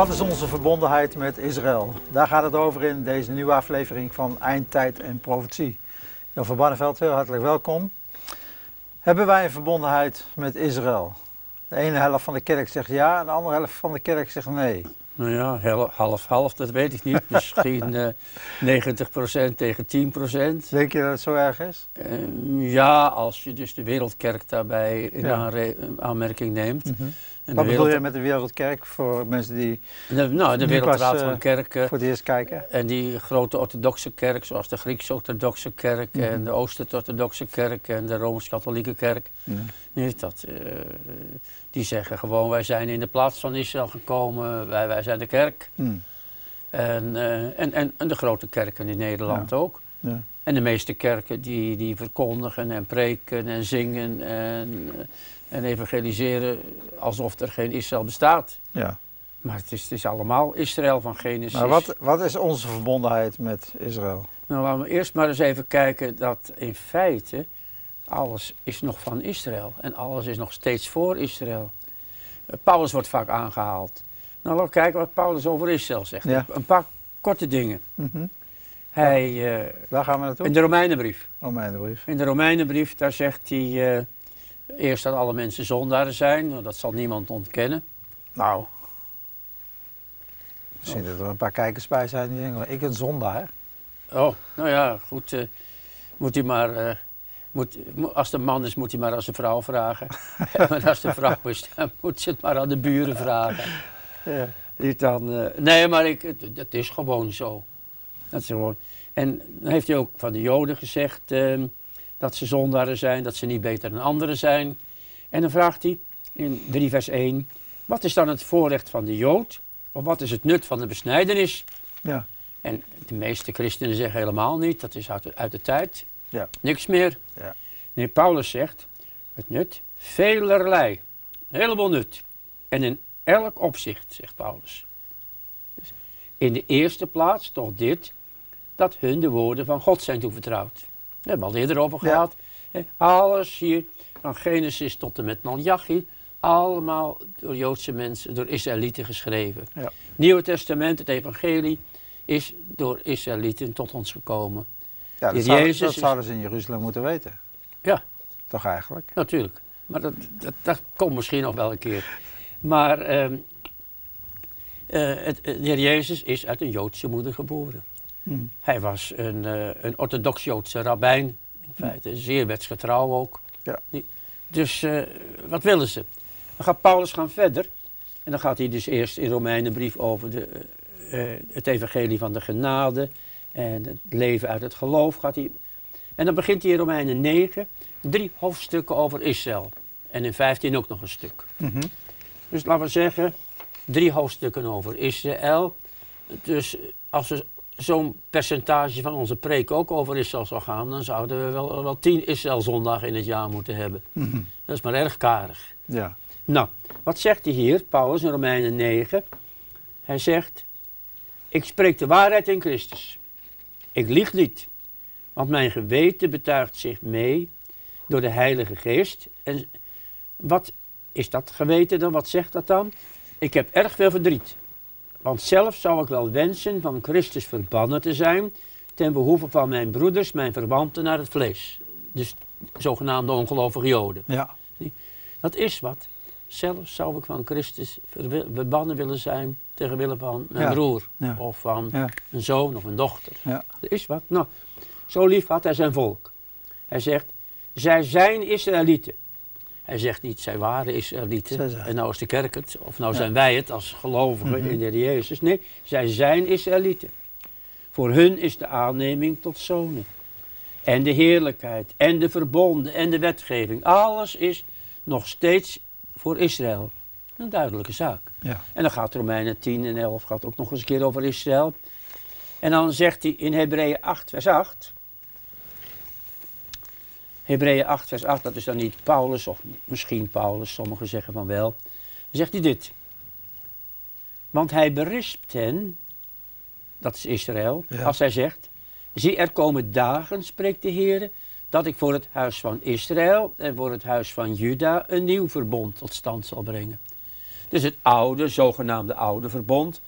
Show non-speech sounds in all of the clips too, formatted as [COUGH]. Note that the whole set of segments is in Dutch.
Wat is onze verbondenheid met Israël? Daar gaat het over in deze nieuwe aflevering van Eindtijd en Profetie. Jan van Barneveld, heel hartelijk welkom. Hebben wij een verbondenheid met Israël? De ene helft van de kerk zegt ja, en de andere helft van de kerk zegt nee. Nou ja, half-half, dat weet ik niet. Misschien [LAUGHS] eh 90% tegen 10%. Denk je dat het zo erg is? Eh, ja, als je dus de wereldkerk daarbij in Ja. aanre- aanmerking neemt. En Wat de bedoel je met de wereldkerk voor mensen die de, nou, de wereldraad pas, eh, van kerken. voor het eerst kijken? En die grote orthodoxe kerk, zoals de Grieks-orthodoxe kerk Mhm. en de Oost-orthodoxe kerk en de Rooms-katholieke kerk. Dat, eh, die zeggen gewoon, wij zijn in de plaats van Israël gekomen, wij, wij zijn de kerk. Hm. En, eh, en, en, en de grote kerken in Nederland ook. Ja. En de meeste kerken die, die verkondigen en preken en zingen en, en evangeliseren alsof er geen Israël bestaat. ja. Maar het is, het is allemaal Israël van Genesis. Maar wat, wat is onze verbondenheid met Israël? Nou, laten we eerst maar eens even kijken dat in feite alles is nog van Israël. En alles is nog steeds voor Israël. Eh, Paulus wordt vaak aangehaald. Nou, laten we kijken wat Paulus over Israël zegt. Ja. Een paar korte dingen. Mhm. Hij, eh, Waar gaan we naartoe? in de Romeinenbrief. Romeinenbrief. In de Romeinenbrief, daar zegt hij eh, eerst dat alle mensen zondaren zijn. Dat zal niemand ontkennen. Nou. Misschien dat er een paar kijkers bij zijn die denken, ik een zondaar. Oh, nou ja, goed. eh, moet hij maar, eh, moet, mo- als de man is, moet hij maar aan zijn vrouw vragen. [LAUGHS] [LAUGHS] en als de vrouw is, dan moet ze het maar aan de buren vragen. Ja. Niet dan, eh, nee, maar ik, het, het is gewoon zo. Dat is gewoon. En dan heeft hij ook van de Joden gezegd eh, dat ze zondaren zijn, dat ze niet beter dan anderen zijn. En dan vraagt hij in 3 vers 1, wat is dan het voorrecht van de Jood? Of wat is het nut van de besnijdenis? Ja. En de meeste christenen zeggen helemaal niet, dat is uit de, uit de tijd. Ja. Niks meer. Ja. Nee, Paulus zegt, het nut, velerlei. Een heleboel nut. En in elk opzicht, zegt Paulus. Dus in de eerste plaats toch dit, dat hun de woorden van God zijn toevertrouwd. Daar hebben we al eerder over gehad. Alles hier, van Genesis tot en met Malachi, allemaal door Joodse mensen, door Israëlieten geschreven. Ja. Nieuwe Testament, het evangelie, is door Israëlieten tot ons gekomen. Ja, dat, zou- dat zouden ze in Jeruzalem moeten weten. Ja. Toch eigenlijk? Natuurlijk. Maar dat, dat, dat komt misschien nog wel een keer. Maar ehm, eh, het, de Heer Jezus is uit een Joodse moeder geboren. Hm. Hij was een, eh, een orthodox-Joodse rabbijn. In feite zeer wetsgetrouw ook. Ja. Die- Dus eh, wat willen ze? Dan gaat Paulus gaan verder. En dan gaat hij dus eerst in Romeinenbrief over de, eh, het evangelie van de genade. En het leven uit het geloof gaat hij. En dan begint hij in Romeinen 9 drie hoofdstukken over Israël. En in 15 ook nog een stuk. Mhm. Dus laten we zeggen, drie hoofdstukken over Israël. Dus als we zo'n percentage van onze preek ook over Israël zou gaan, dan zouden we wel, wel tien Israël-zondagen in het jaar moeten hebben. Mhm. Dat is maar erg karig. Ja. Nou, wat zegt hij hier, Paulus in Romeinen 9? Hij zegt, ik spreek de waarheid in Christus. Ik lieg niet, want mijn geweten betuigt zich mee door de Heilige Geest. En wat is dat geweten dan? Wat zegt dat dan? Ik heb erg veel verdriet. Want zelf zou ik wel wensen van Christus verbannen te zijn ten behoeve van mijn broeders, mijn verwanten naar het vlees. Dus zogenaamde ongelovige Joden. Ja. Dat is wat. Zelf zou ik van Christus verbannen willen zijn tegen wille van mijn Ja. broer. Ja. Of van Ja. een zoon of een dochter. Ja. Dat is wat. Nou, zo lief had hij zijn volk. Hij zegt, zij zijn Israëlieten. Hij zegt niet, zij waren Israëlieten. En nou is de kerk het. Of nou Ja. zijn wij het als gelovigen Mhm. in de Jezus. Nee, zij zijn Israëlieten. Voor hun is de aanneming tot zonen. En de heerlijkheid. En de verbonden. En de wetgeving. Alles is nog steeds voor Israël. Een duidelijke zaak. Ja. En dan gaat Romeinen 10 en 11 gaat ook nog eens een keer over Israël. En dan zegt hij in Hebreeën 8 vers 8. Hebreeën 8 vers 8, dat is dan niet Paulus of misschien Paulus, sommigen zeggen van wel. Dan zegt hij dit. Want hij berispt hen, dat is Israël, Ja. als hij zegt, zie er komen dagen, spreekt de Heer, dat ik voor het huis van Israël en voor het huis van Juda een nieuw verbond tot stand zal brengen. Dus het oude, zogenaamde oude verbond.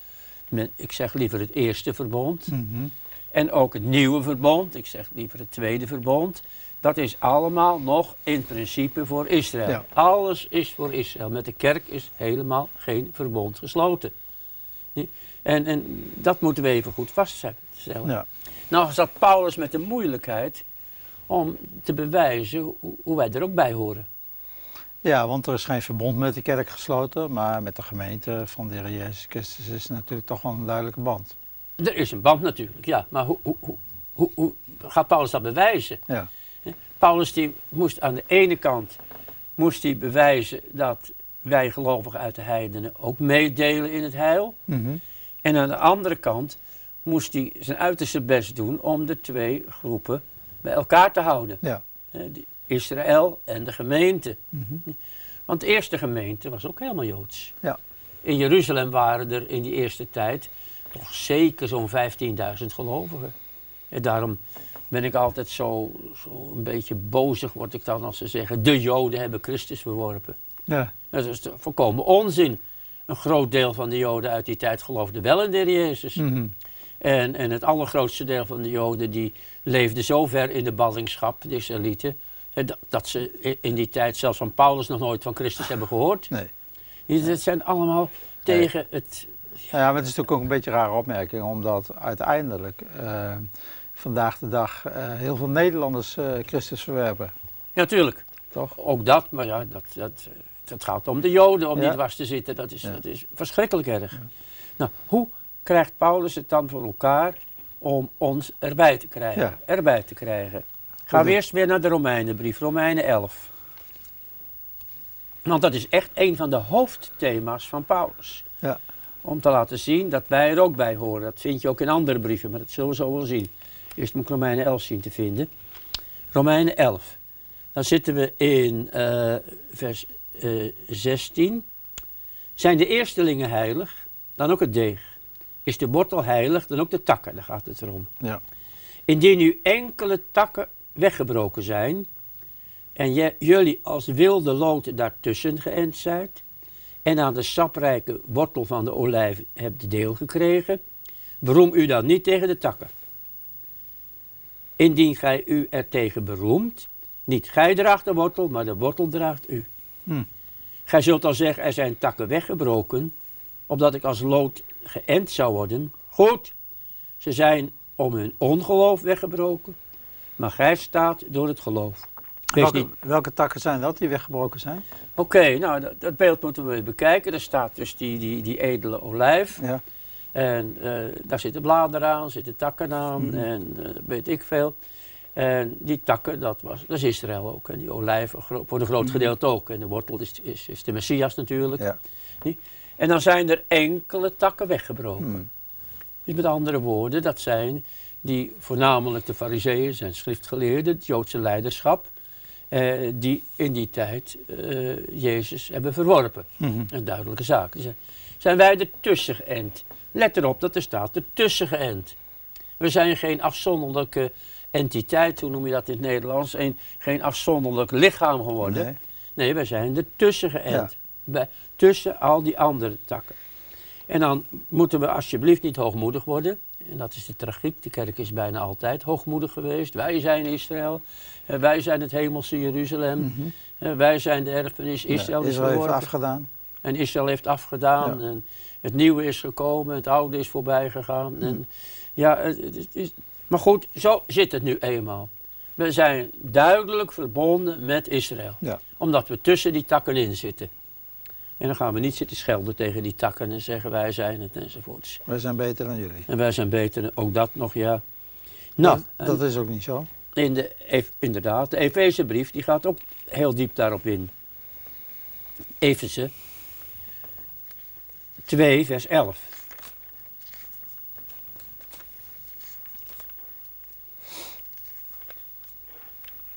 Ik zeg liever het eerste verbond. Mhm. En ook het nieuwe verbond, ik zeg liever het tweede verbond. Dat is allemaal nog in principe voor Israël. Ja. Alles is voor Israël. Met de kerk is helemaal geen verbond gesloten. En, en dat moeten we even goed vaststellen. Ja. Nou zat Paulus met de moeilijkheid om te bewijzen hoe, wij er ook bij horen. ja, want er is geen verbond met de kerk gesloten, maar met de gemeente van de Heer Jezus Christus is natuurlijk toch wel een duidelijke band. Er is een band natuurlijk, ja. Maar hoe, hoe, hoe, hoe, hoe gaat Paulus dat bewijzen? Ja. Paulus die moest aan de ene kant moest hij bewijzen dat wij gelovigen uit de heidenen ook meedelen in het heil. Mhm. En aan de andere kant moest hij zijn uiterste best doen om de twee groepen bij elkaar te houden. Ja. Israël en de gemeente. Mhm. Want de eerste gemeente was ook helemaal Joods. Ja. In Jeruzalem waren er in die eerste tijd toch zeker zo'n 15.000 gelovigen. En daarom ben ik altijd zo, zo een beetje bozig, word ik dan als ze zeggen, de Joden hebben Christus verworpen. Ja. Dat is volkomen onzin. Een groot deel van de Joden uit die tijd geloofde wel in de Heer Jezus. Mhm. En, en het allergrootste deel van de Joden die leefde zo ver in de ballingschap, de Israëlieten, dat- dat ze in die tijd zelfs van Paulus nog nooit van Christus hebben gehoord. Nee. Die- Dat zijn allemaal tegen het... Ja, maar het is natuurlijk ook een beetje een rare opmerking, omdat uiteindelijk eh, vandaag de dag eh, heel veel Nederlanders eh, Christus verwerpen. Ja, tuurlijk. Toch? Ook dat, maar ja, dat, dat, dat gaat om de Joden, om Ja. niet dwars te zitten. Dat is, Ja. dat is verschrikkelijk erg. Nou, hoe krijgt Paulus het dan voor elkaar om ons erbij te krijgen? Erbij te krijgen. Gaan we eerst weer naar de Romeinenbrief, Romeinen 11. Want dat is echt een van de hoofdthema's van Paulus. Ja. Om te laten zien dat wij er ook bij horen. Dat vind je ook in andere brieven, maar dat zullen we zo wel zien. Eerst moet ik Romeinen 11 zien te vinden. Romeinen 11. Dan zitten we in eh, vers eh, 16. Zijn de eerstelingen heilig, dan ook het deeg. Is de wortel heilig, dan ook de takken. Daar gaat het erom. Ja. Indien nu enkele takken weggebroken zijn, en jullie als wilde lood daartussen geënt zijt, en aan de saprijke wortel van de olijf hebt deel gekregen, beroem u dan niet tegen de takken. Indien gij u er tegen beroemt, niet gij draagt de wortel, maar de wortel draagt u. Hm. Gij zult dan zeggen, er zijn takken weggebroken, opdat ik als lood geënt zou worden. Goed, ze zijn om hun ongeloof weggebroken, maar gij staat door het geloof. Welke, welke takken zijn dat die weggebroken zijn? Oké, nou dat, dat beeld moeten we bekijken. Er staat dus die, die, die edele olijf. Ja. En eh, daar zitten bladeren aan, zitten takken aan Mhm. en eh, weet ik veel. En die takken, dat, was, dat is Israël ook. En die olijf gro- voor een groot Mhm. gedeelte ook. En de wortel is, is, is de Messias natuurlijk. Ja. En dan zijn er enkele takken weggebroken. Hm. Dus met andere woorden, dat zijn die voornamelijk de fariseeën en schriftgeleerden, het Joodse leiderschap, eh, die in die tijd eh, Jezus hebben verworpen. Mhm. Een duidelijke zaak. Dus, zijn wij er tussen geënt? Let erop dat er staat tussen geënt. We zijn geen afzonderlijke entiteit, hoe noem je dat in het Nederlands? Een, geen afzonderlijk lichaam geworden. Nee. Nee, wij zijn er tussen geënt. Bij- tussen al die andere takken. En dan moeten we alsjeblieft niet hoogmoedig worden. En dat is de tragiek. De kerk is bijna altijd hoogmoedig geweest. Wij zijn Israël. Eh, Wij zijn het hemelse Jeruzalem. Mhm. Eh, Wij zijn de erfenis. Israël Ja, is verworpen. afgedaan. En Israël heeft afgedaan. Ja. En het nieuwe is gekomen. Het oude is voorbij gegaan. En, ja, het, het is, maar goed, zo zit het nu eenmaal. We zijn duidelijk verbonden met Israël. Ja. Omdat we tussen die takken in zitten. En dan gaan we niet zitten schelden tegen die takken en zeggen wij zijn het enzovoorts. Wij zijn beter dan jullie. En wij zijn beter, ook dat nog, ja. Nou, dat, dat is ook niet zo. in de, inderdaad, de Efezebrief die gaat ook heel diep daarop in. Efeze 2, vers 11.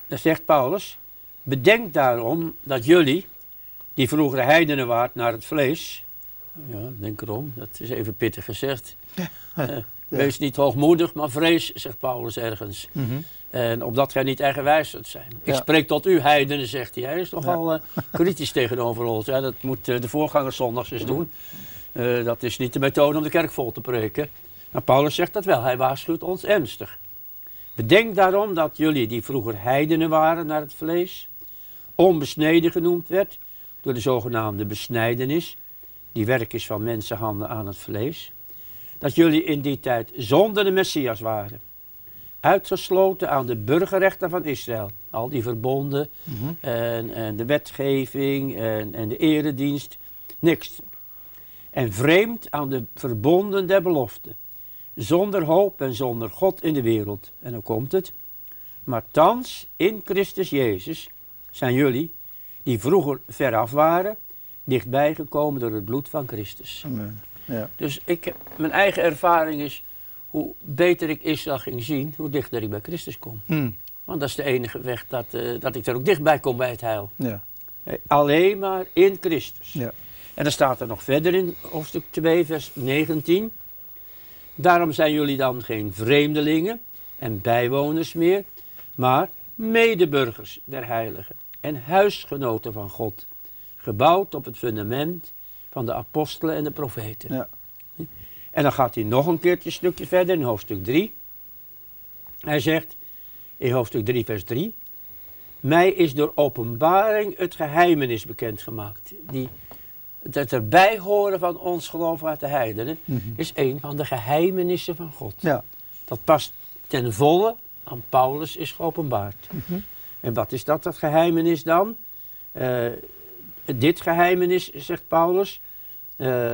Daar zegt Paulus, bedenk daarom dat jullie, die vroeger heidenen waart naar het vlees, ja, denk erom, dat is even pittig gezegd. Ja. Eh, [LAUGHS] Ja. Wees niet hoogmoedig, maar vrees, zegt Paulus ergens. Mhm. En opdat gij niet eigenwijs zult zijn. Ik Ja. spreek tot u, heidenen, zegt hij. Hij is nogal eh, kritisch [LAUGHS] tegenover ons. Ja, dat moet eh, de voorganger zondags eens [LAUGHS] doen. Eh, dat is niet de methode om de kerk vol te preken. Maar Paulus zegt dat wel. Hij waarschuwt ons ernstig. Bedenk daarom dat jullie, die vroeger heidenen waren naar het vlees, onbesneden genoemd werd door de zogenaamde besnijdenis, die werk is van mensenhanden aan het vlees, dat jullie in die tijd zonder de Messias waren uitgesloten aan de burgerrechten van Israël. Al die verbonden Mhm. en, en de wetgeving en, en de eredienst, niks. En vreemd aan de verbonden der belofte. Zonder hoop en zonder God in de wereld. En dan komt het. Maar thans in Christus Jezus zijn jullie, die vroeger veraf waren, dichtbij gekomen door het bloed van Christus. Amen. Ja. Dus ik, mijn eigen ervaring is, hoe beter ik Israël ging zien, hoe dichter ik bij Christus kom. Hm. Want dat is de enige weg dat, eh, dat ik er ook dichtbij kom bij het heil. Ja. Alleen maar in Christus. Ja. En dan staat er nog verder in hoofdstuk 2, vers 19. Daarom zijn jullie dan geen vreemdelingen en bijwoners meer, maar medeburgers der heiligen en huisgenoten van God. Gebouwd op het fundament van de apostelen en de profeten. Ja. En dan gaat hij nog een keertje een stukje verder in hoofdstuk 3. Hij zegt in hoofdstuk 3, vers 3. Mij is door openbaring het geheimenis bekendgemaakt. Die, het erbij horen van ons geloof uit de heidenen Mhm. is een van de geheimenissen van God. Ja. Dat past ten volle aan Paulus is geopenbaard. Mhm. En wat is dat, dat geheimenis dan? Eh, dit geheimenis, zegt Paulus, eh,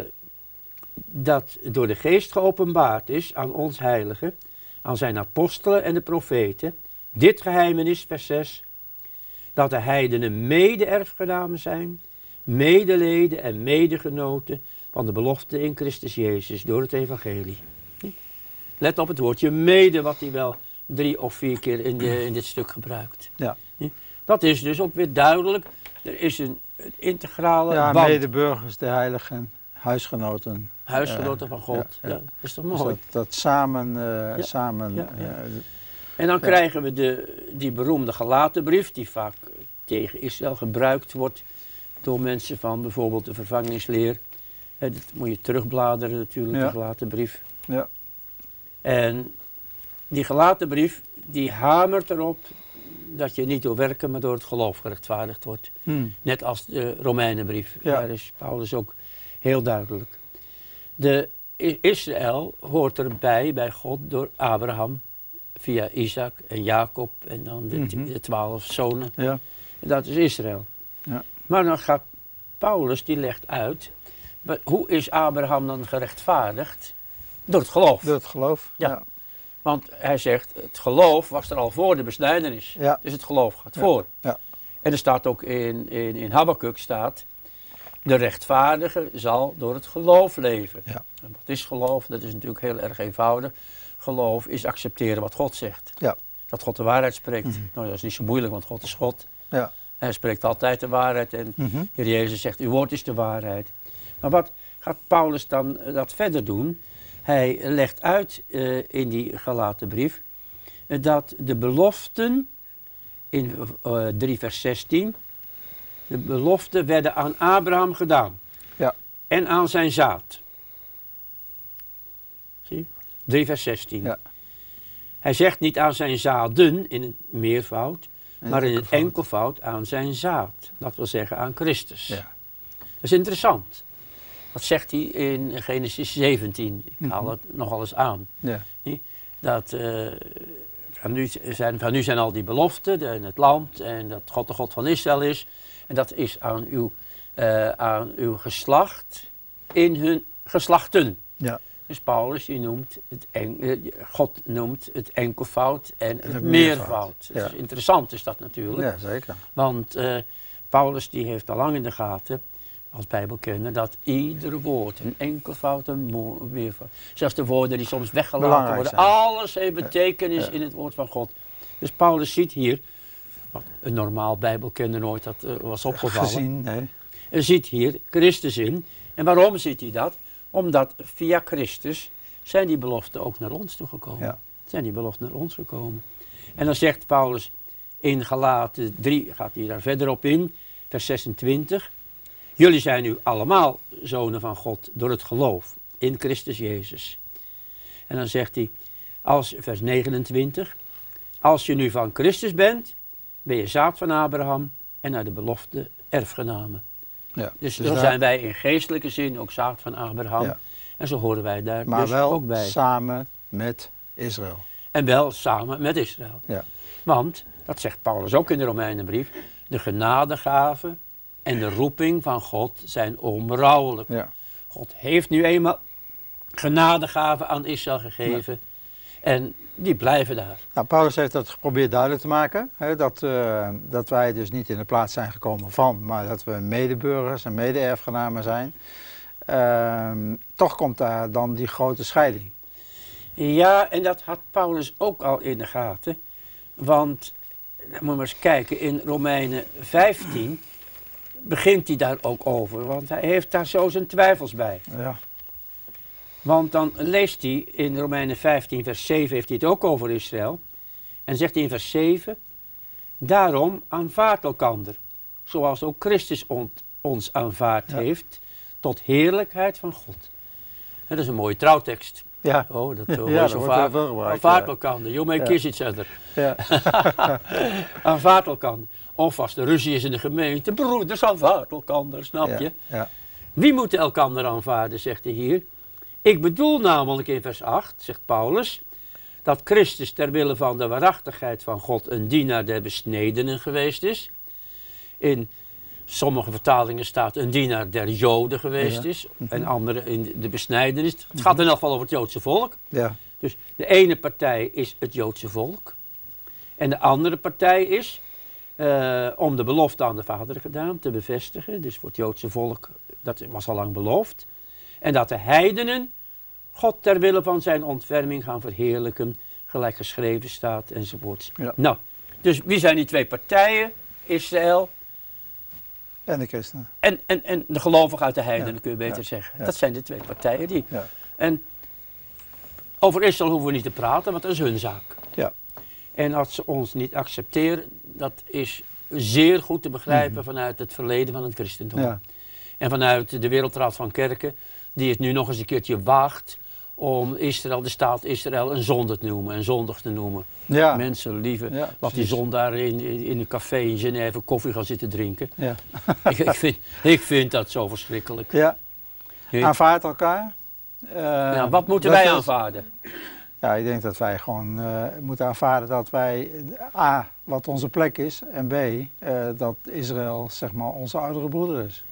dat door de geest geopenbaard is aan ons heiligen, aan zijn apostelen en de profeten. Dit geheimenis, vers 6, dat de heidenen mede-erfgenamen zijn, medeleden en medegenoten van de belofte in Christus Jezus door het evangelie. Let op het woordje mede, wat hij wel drie of vier keer in, de, in dit stuk gebruikt. Ja. Dat is dus ook weer duidelijk. Er is een, een integrale Ja, band. medeburgers, de heiligen, huisgenoten. Huisgenoten Eh, van God. ja, dat is toch Dus mooi. dat, dat samen, eh, samen eh, En dan krijgen we de, die beroemde gelatenbrief, die vaak tegen Israël gebruikt wordt door mensen van bijvoorbeeld de vervangingsleer. Hè, dat moet je terugbladeren natuurlijk, Ja. de gelatenbrief. Ja. En die gelatenbrief, die hamert erop dat je niet door werken, maar door het geloof gerechtvaardigd wordt. hm, Net als de Romeinenbrief. Ja. Daar is Paulus ook heel duidelijk. De Israël hoort erbij bij God door Abraham via Isaac en Jacob en dan de, Mhm. de twaalf zonen. ja. En dat is Israël. Ja. Maar dan gaat Paulus, die legt uit, hoe is Abraham dan gerechtvaardigd? Door het geloof. Door het geloof. Ja. Ja. Want hij zegt, het geloof was er al voor de besnijdenis. Ja. Dus het geloof gaat voor. ja. En er staat ook in, in, in Habakkuk staat, de rechtvaardige zal door het geloof leven. Ja. En wat is geloof? Dat is natuurlijk heel erg eenvoudig. Geloof is accepteren wat God zegt. Ja. Dat God de waarheid spreekt. Mhm. Nou, dat is niet zo moeilijk, want God is God. Ja. Hij spreekt altijd de waarheid en Mhm. Heer Jezus zegt, uw woord is de waarheid. Maar wat gaat Paulus dan eh, dat verder doen? Hij legt uit eh, in die gelaten brief eh, dat de beloften in eh, 3 vers 16, de beloften werden aan Abraham gedaan. Ja. En aan zijn zaad. Zie? 3 vers 16. Ja. Hij zegt niet aan zijn zaden in het meervoud, maar in het enkelvoud. aan zijn zaad. Dat wil zeggen aan Christus. Ja. Dat is interessant. Dat zegt hij in Genesis 17. Ik haal Mhm. het nogal eens aan. Ja. Dat eh, van, nu zijn, van nu zijn al die beloften en het land en dat God de God van Israël is. En dat is aan uw, eh, aan uw geslacht in hun geslachten. Ja. Dus Paulus die noemt het en, eh, God noemt het enkelvoud en het, het meervoud. Dat ja. is interessant is dat natuurlijk. ja, zeker. Want eh, Paulus die heeft al lang in de gaten, als bijbelkenner, dat ieder woord, een enkelvoud, een meervoud, zelfs de woorden die soms weggelaten Belangrijk worden, zijn. alles heeft betekenis Ja. in het woord van God. Dus Paulus ziet hier, wat een normaal bijbelkenner nooit had, eh, was opgevallen, Gezien, nee. hij ziet hier Christus in. En waarom ziet hij dat? Omdat via Christus zijn die beloften ook naar ons toegekomen. Ja. Zijn die beloften naar ons gekomen. En dan zegt Paulus in Galaten 3, gaat hij daar verder op in, vers 26. Jullie zijn nu allemaal zonen van God door het geloof in Christus Jezus. En dan zegt hij, als, vers 29, als je nu van Christus bent, ben je zaad van Abraham en naar de belofte erfgenamen. Ja. Dus, Dus dan daar- zijn wij in geestelijke zin ook zaad van Abraham. Ja. En zo horen wij daar Maar dus wel ook bij. samen met Israël. En wel samen met Israël. Ja. Want, dat zegt Paulus ook in de Romeinenbrief, de genadegave en de roeping van God zijn onberouwelijk. Ja. God heeft nu eenmaal genadegaven aan Israël gegeven. En die blijven daar. Nou, Paulus heeft dat geprobeerd duidelijk te maken. Hè, dat, eh, dat wij dus niet in de plaats zijn gekomen van, maar dat we medeburgers en mede-erfgenamen zijn. Ehm, toch komt daar dan die grote scheiding. Ja, en dat had Paulus ook al in de gaten. Want, moet je maar eens kijken, in Romeinen 15 begint hij daar ook over. Want hij heeft daar zo zijn twijfels bij. Ja. Want dan leest hij in Romeinen 15, vers 7, heeft hij het ook over Israël. En zegt hij in vers 7, daarom aanvaardt elkander, zoals ook Christus ons aanvaard Ja. heeft, tot heerlijkheid van God. Dat is een mooie trouwtekst. Ja. Oh, dat [LAUGHS] hoor Ja, zo vaak. Aanvaard elkander, you may Ja. kiss each other. Ja. [LAUGHS] Aanvaard elkander. Of als er ruzie is in de gemeente, broeders aanvaard elkander, snap je? Ja. Ja. Wie moet elkander aanvaarden, zegt hij hier. Ik bedoel namelijk in vers 8, zegt Paulus, dat Christus ter wille van de waarachtigheid van God een dienaar der besnedenen geweest is. In sommige vertalingen staat een dienaar der Joden geweest Ja. is. En andere in de besnijdenis. Het gaat in elk geval over het Joodse volk. Ja. Dus de ene partij is het Joodse volk. En de andere partij is eh, om de belofte aan de vader gedaan te bevestigen. Dus voor het Joodse volk, dat was al lang beloofd. En dat de heidenen God ter wille van zijn ontferming gaan verheerlijken. Gelijk geschreven staat enzovoort. Ja. Nou, dus wie zijn die twee partijen? Israël En de christenen. en, en, en de gelovigen uit de heidenen, Ja, kun je beter ja, zeggen. Dat zijn de twee partijen die. En over Israël hoeven we niet te praten, want dat is hun zaak. Ja. En als ze ons niet accepteren, dat is zeer goed te begrijpen vanuit het verleden van het christendom. Mhm. Ja. En vanuit de Wereldraad van Kerken, die het nu nog eens een keertje waagt om Israël, de staat Israël, een zonde te noemen, een zondig te noemen. Ja. Mensen lieve, Ja, die zondaar in, in, een café in Genève koffie gaan zitten drinken. Ja. [LAUGHS] ik, ik, vind, ik vind dat zo verschrikkelijk. ja. Aanvaard elkaar. Eh, Ja, wat moeten wij is- aanvaarden? Ja, ik denk dat wij gewoon eh, moeten aanvaarden dat wij A, wat onze plek is, en B, eh, dat Israël zeg maar onze oudere broeder is.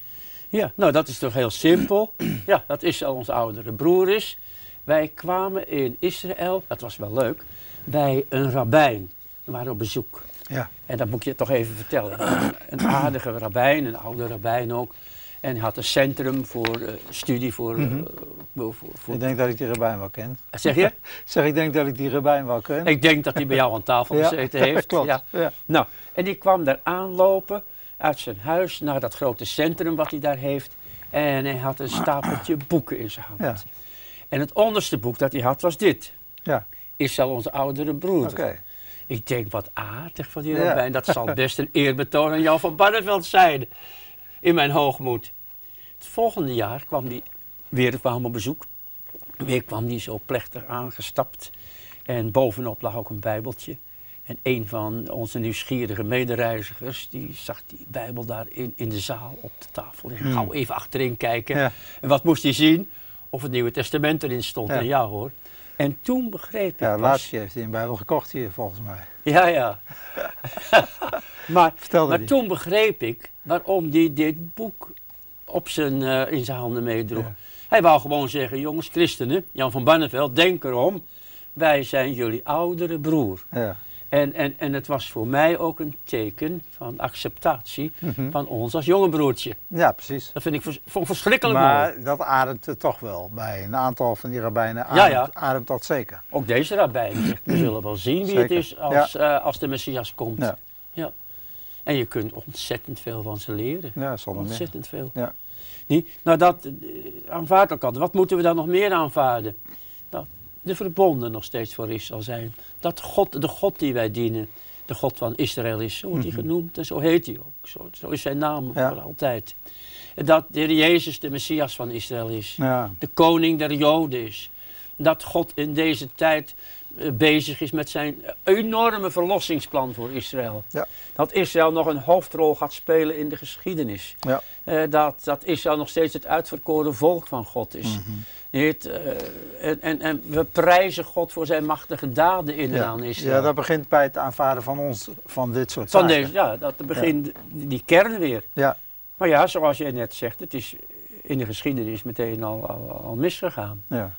Ja, nou dat is toch heel simpel. Ja, dat Israël onze oudere broer is. Wij kwamen in Israël, dat was wel leuk, bij een rabbijn. We waren op bezoek. Ja. En dat moet je toch even vertellen. Een- aardige rabbijn, een oude rabbijn ook. En hij had een centrum voor eh, studie voor, eh, Mhm. voor, voor- Ik denk dat ik die rabbijn wel ken. Zeg je? [LAUGHS] Zeg, ik denk dat ik die rabbijn wel ken. Ik denk dat hij bij jou aan tafel Ja, gezeten heeft. [LAUGHS] Klopt. Ja. Ja. Nou, en die kwam daar aanlopen uit zijn huis naar dat grote centrum wat hij daar heeft. En hij had een stapeltje [CLEARS THROAT] boeken in zijn hand. Ja. En het onderste boek dat hij had was dit. Ja. Israël onze oudere broeder. Ik denk, wat aardig van die Ja. rabbijn. Dat zal [LAUGHS] best een eerbetoon aan jou van Barneveld zijn. In mijn hoogmoed. Het volgende jaar kwam hij weer kwam op bezoek. Weer kwam hij zo plechtig aangestapt. En bovenop lag ook een bijbeltje. En een van onze nieuwsgierige medereizigers, die zag die bijbel daar in, in de zaal op de tafel liggen. Hmm. Gauw even achterin kijken. Ja. En wat moest hij zien? Of het Nieuwe Testament erin stond. Ja. En ja hoor. En toen begreep ik Ja, pas- laatst heeft hij een bijbel gekocht hier volgens mij. Ja, ja. [LAUGHS] maar maar toen begreep ik waarom hij dit boek op zijn, eh, in zijn handen meedroeg. Ja. Hij wou gewoon zeggen, jongens christenen, Jan van Barneveld, denk erom. Wij zijn jullie oudere broer. Ja. En, en, en het was voor mij ook een teken van acceptatie Mhm. van ons als jonge broertje. ja, precies. Dat vind ik vers- vond ik verschrikkelijk mooi. Maar dat ademt het toch wel bij een aantal van die rabbijnen. Ja, Ademt, ja. ademt dat zeker. Ook deze rabbijn zegt, [CLEARS THROAT] we zullen wel zien wie het is als, eh, als de Messias komt. Ja. Ja. En je kunt ontzettend veel van ze leren. Ja, zonder meer. Ontzettend veel. Ja. Niet? Nou, dat eh, aanvaardt elkaar. Wat moeten we dan nog meer aanvaarden? De verbonden nog steeds voor Israël zijn. Dat God, de God die wij dienen, de God van Israël is. Zo wordt hij Mhm. genoemd en zo heet hij ook. Zo, zo is zijn naam Ja. voor altijd. En dat de Heer Jezus de Messias van Israël is. Ja. De koning der Joden is. Dat God in deze tijd eh, bezig is met zijn enorme verlossingsplan voor Israël. Ja. Dat Israël nog een hoofdrol gaat spelen in de geschiedenis. Ja. Eh, dat, dat Israël nog steeds het uitverkoren volk van God is. Eh, en, en, en we prijzen God voor zijn machtige daden in en Ja. aan Israël. ja, dat begint bij het aanvaarden van ons, van dit soort Van zaken. deze, ja, dat begint die kern weer. Ja. Maar ja, zoals jij net zegt, het is in de geschiedenis meteen al, al, al misgegaan. Ja.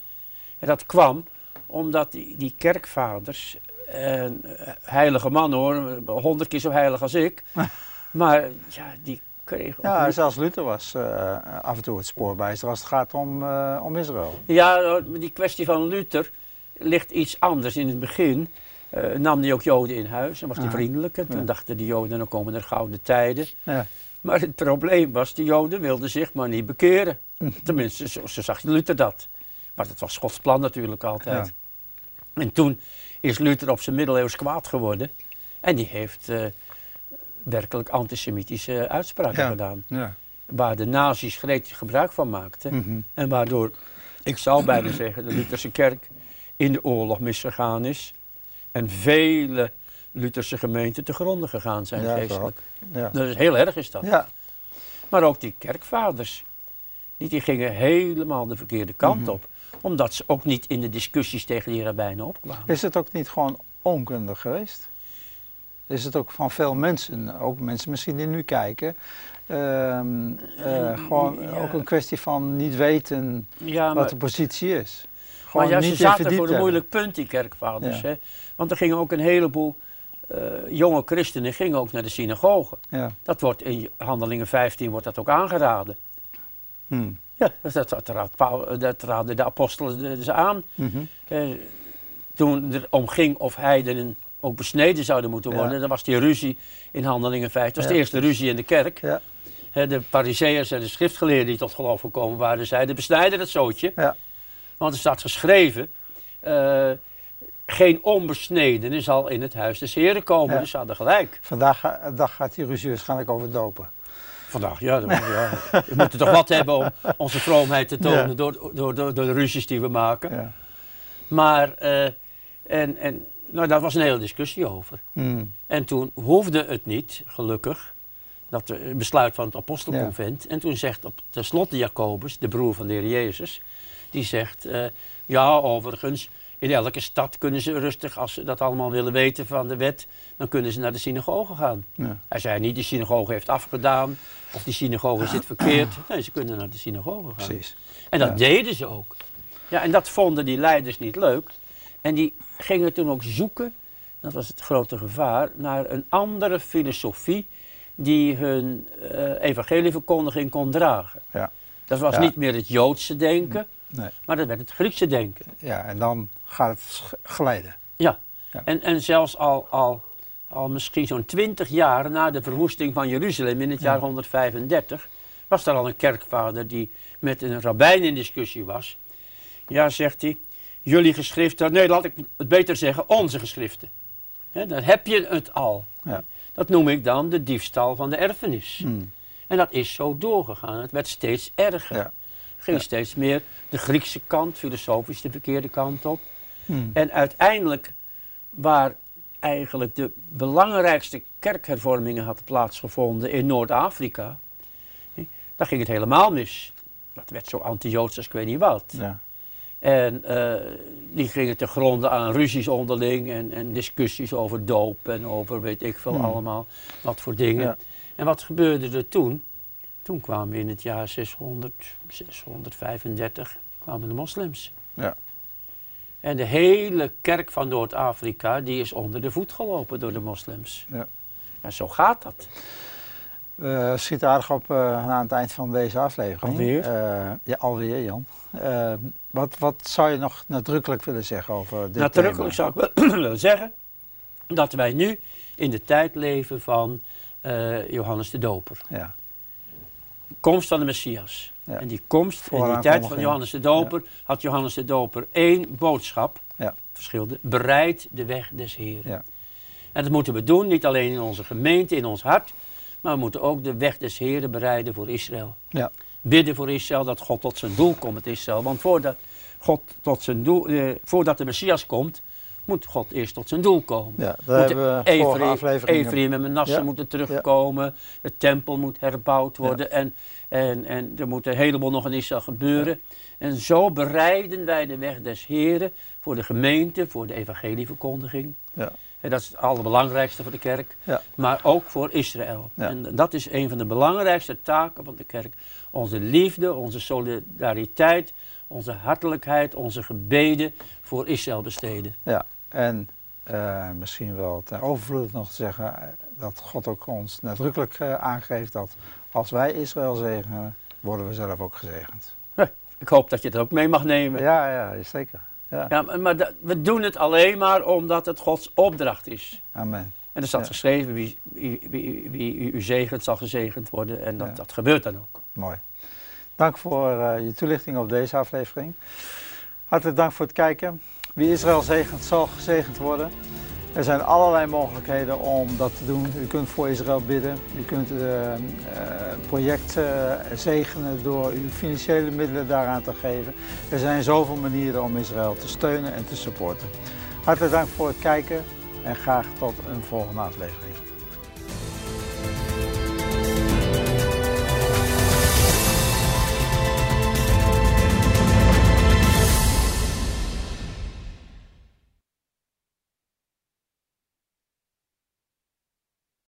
En dat kwam omdat die, die kerkvaders, en, eh, heilige mannen hoor, honderd keer zo heilig als ik, [LAUGHS] maar ja, die kregen ja, niet- zelfs Luther was eh, af en toe het spoorbijster als het gaat om, eh, om Israël. Ja, die kwestie van Luther ligt iets anders. In het begin eh, nam hij ook Joden in huis en was hij Ah, vriendelijk. En toen ja. dachten de Joden, dan komen er gouden tijden. Ja. Maar het probleem was, de Joden wilden zich maar niet bekeren. Tenminste, zo, zo zag Luther dat. Maar dat was Gods plan natuurlijk altijd. En toen is Luther op zijn middeleeuws kwaad geworden. En die heeft eh, werkelijk antisemitische uitspraken Ja. gedaan. Ja. Waar de nazi's gretig gebruik van maakten. Mhm. En waardoor, ik zou bijna zeggen, de Lutherse kerk in de oorlog misgegaan is. En vele Lutherse gemeenten te gronden gegaan zijn Ja, geestelijk. Dat is heel erg is dat. ja. Maar ook die kerkvaders, die, die gingen helemaal de verkeerde kant Mhm. op. Omdat ze ook niet in de discussies tegen die rabbijnen opkwamen. Is het ook niet gewoon onkundig geweest? Is het ook van veel mensen, ook mensen misschien die nu kijken, ehm, eh, gewoon Ja. ook een kwestie van niet weten Ja, maar, wat de positie is? maar Gewoon ja, ze niet in zaten voor een moeilijk punt, die kerkvaders. Ja. Hè? Want er gingen ook een heleboel eh, jonge christenen gingen ook naar de synagoge. Ja. Dat wordt in Handelingen 15 wordt dat ook aangeraden. Hm. Ja, dat, dat, dat, raad Paul- dat raadden de apostelen ze aan. Mhm. Eh, toen er om ging of heidenen ook besneden zouden moeten Ja. worden, dan was die ruzie in Handelingen 5. Dat was Ja, de eerste ruzie in de kerk. Ja. De Fariseërs en de schriftgeleerden die tot geloof gekomen waren, zeiden besnijden dat zootje. Ja. Want er staat geschreven, eh, geen onbesnedene zal in het huis des Heren komen. Dus ze hadden gelijk. Vandaag dag gaat die ruzie waarschijnlijk over dopen. Vandaag, ja, dan- ja. [LAUGHS] we moeten toch wat hebben om onze vroomheid te tonen Ja. door, door, door, door de ruzies die we maken. Ja. Maar, eh, en, en, nou, daar was een hele discussie over. Hm. En toen hoefde het niet, gelukkig, dat eh, besluit van het apostelconvent. En toen zegt op tenslotte Jacobus, de broer van de Heer Jezus, die zegt, eh, ja overigens, in elke stad kunnen ze rustig, als ze dat allemaal willen weten van de wet, dan kunnen ze naar de synagoge gaan. Ja. Hij zei niet, die synagoge heeft afgedaan, of die synagoge zit verkeerd. Nee, ze kunnen naar de synagoge gaan. Precies. En dat Ja. deden ze ook. Ja, en dat vonden die leiders niet leuk. En die gingen toen ook zoeken, dat was het grote gevaar, naar een andere filosofie die hun eh, evangelieverkondiging kon dragen. Ja. Dat was Ja. niet meer het Joodse denken, Nee. maar dat werd het Griekse denken. Ja, en dan gaat het glijden. Ja. Ja. En, en zelfs al, al, al misschien zo'n twintig jaar na de verwoesting van Jeruzalem in het jaar 135, was er al een kerkvader die met een rabbijn in discussie was. Ja, zegt hij, jullie geschriften, nee, laat ik het beter zeggen, onze geschriften. Dan heb je het al. Ja. Dat noem ik dan de diefstal van de erfenis. Hm. En dat is zo doorgegaan. Het werd steeds erger. Ja. Ging Ja. steeds meer de Griekse kant, filosofisch de verkeerde kant op. Hm. En uiteindelijk, waar eigenlijk de belangrijkste kerkhervormingen hadden plaatsgevonden in Noord-Afrika, daar ging het helemaal mis. Dat werd zo anti-Joods als ik weet niet wat. Ja. En eh, die gingen te gronden aan ruzies onderling en, en discussies over doop en over weet ik veel Hmm. allemaal wat voor dingen. Ja. En wat gebeurde er toen? Toen kwamen we in het jaar 600, 635 kwamen de moslims. Ja. En de hele kerk van Noord-Afrika die is onder de voet gelopen door de moslims. Ja. En zo gaat dat. We schieten aardig op uh, aan het eind van deze aflevering. Alweer? Uh, ja, alweer Jan. Uh, wat, wat zou je nog nadrukkelijk willen zeggen over dit Nadrukkelijk thema? zou ik wel [CLEARS THROAT] willen zeggen dat wij nu in de tijd leven van Johannes de Doper. Ja. Komst van de Messias. Ja. En die komst, in die tijd van. Johannes de Doper, had Johannes de Doper één boodschap, Ja. verschilde, bereid de weg des Heeren. Ja. En dat moeten we doen, niet alleen in onze gemeente, in ons hart, maar we moeten ook de weg des Heeren bereiden voor Israël. Ja. Bidden voor Israël dat God tot zijn doel komt met Israël. Want voordat, God tot zijn doel, eh, voordat de Messias komt, moet God eerst tot zijn doel komen. Ja, daar hebben we vorige Ephraim, aflevering. Ephraim en Manasse Ja. moeten terugkomen. De tempel moet herbouwd worden. En, en, en er moet een heleboel nog in Israël gebeuren. En zo bereiden wij de weg des Heren voor de gemeente, voor de evangelieverkondiging. Ja. En dat is het allerbelangrijkste voor de kerk. Ja. Maar ook voor Israël. Ja. En dat is een van de belangrijkste taken van de kerk. Onze liefde, onze solidariteit, onze hartelijkheid, onze gebeden voor Israël besteden. Ja, en eh, misschien wel ten overvloed nog te zeggen eh, dat God ook ons nadrukkelijk eh, aangeeft dat als wij Israël zegenen, worden we zelf ook gezegend. Ik hoop dat je het ook mee mag nemen. Ja, ja, zeker. Ja, Ja, maar, we doen het alleen maar omdat het Gods opdracht is. amen. En er staat Ja. geschreven, wie, wie, wie, wie u zegent, zal gezegend worden. En dat, Ja. dat gebeurt dan ook. Mooi. Dank voor eh, je toelichting op deze aflevering. Hartelijk dank voor het kijken. Wie Israël zegent, zal gezegend worden. Er zijn allerlei mogelijkheden om dat te doen. U kunt voor Israël bidden. U kunt het eh, eh, project zegenen door uw financiële middelen daaraan te geven. Er zijn zoveel manieren om Israël te steunen en te supporten. Hartelijk dank voor het kijken en graag tot een volgende aflevering.